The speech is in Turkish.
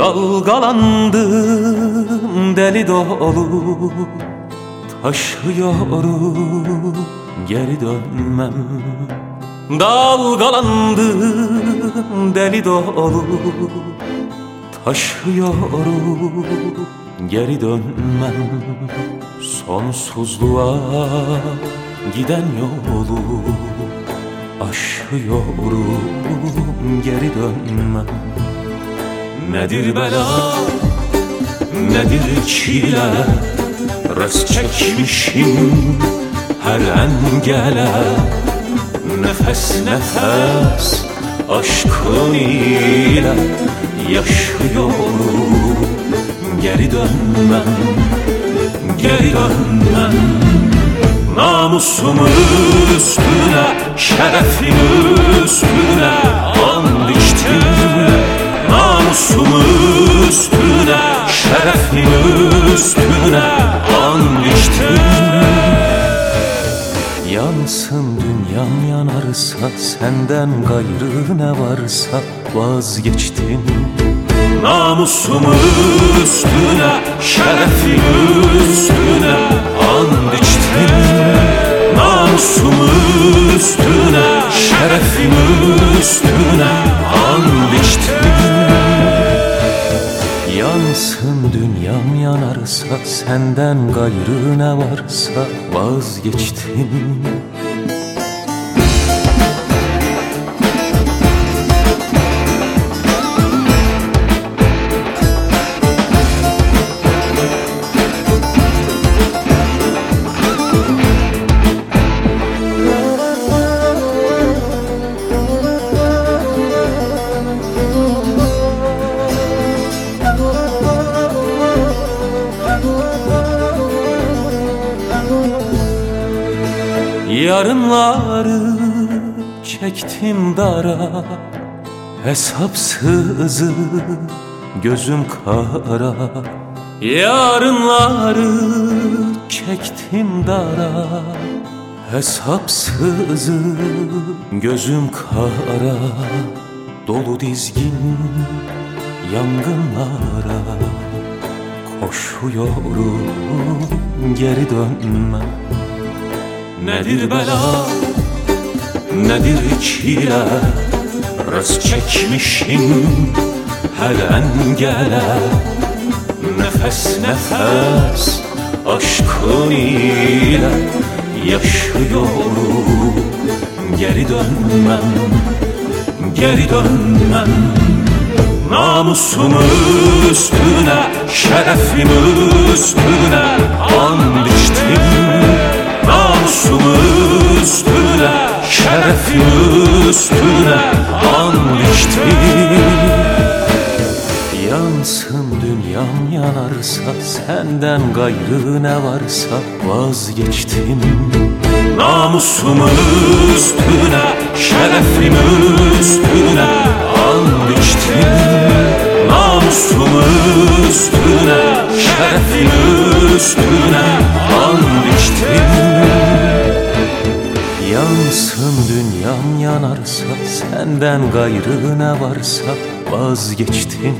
Dalgalandım deli dolu Taşıyorum geri dönmem. Dalgalandım deli dolu Taşıyorum geri dönmem. Sonsuzluğa giden yolu Aşıyorum geri dönmem Nedir bela, nedir çile? Res çekmişim her engele. Nefes nefes aşkın ile Yaşıyorum. Geri dönmem Geri dönmem. Namusumun üstüne, şerefim üstüne üstüne And içtim Yansın dünyam yanarsa Senden gayrı ne varsa Vazgeçtim. Namusumun üstüne, şerefim üstüne And içtim Namusumun üstüne, şerefim üstüne yanarsa Senden gayrı ne varsa Vazgeçtim Yarınları çektim dara Hesapsız gözüm kara. Yarınları çektim dara Hesapsız gözüm kara. Dolu dizgin yangınlara Koşuyorum geri dönmem Nedir bela, nedir çile Res çekmişim her engele. Nefes nefes aşkın ile Yaşıyorum. Geri dönmem, geri dönmem. Namusum üstüne, şerefim üstüne üstüne And içtim Yansın dünyam yanarsa Senden gayrı ne varsa Vazgeçtim. Namusum üstüne, şerefim üstüne And içtim Namusum üstüne, şerefim üstüne Yansın dünyam yanarsa Senden gayrı ne varsa Vazgeçtim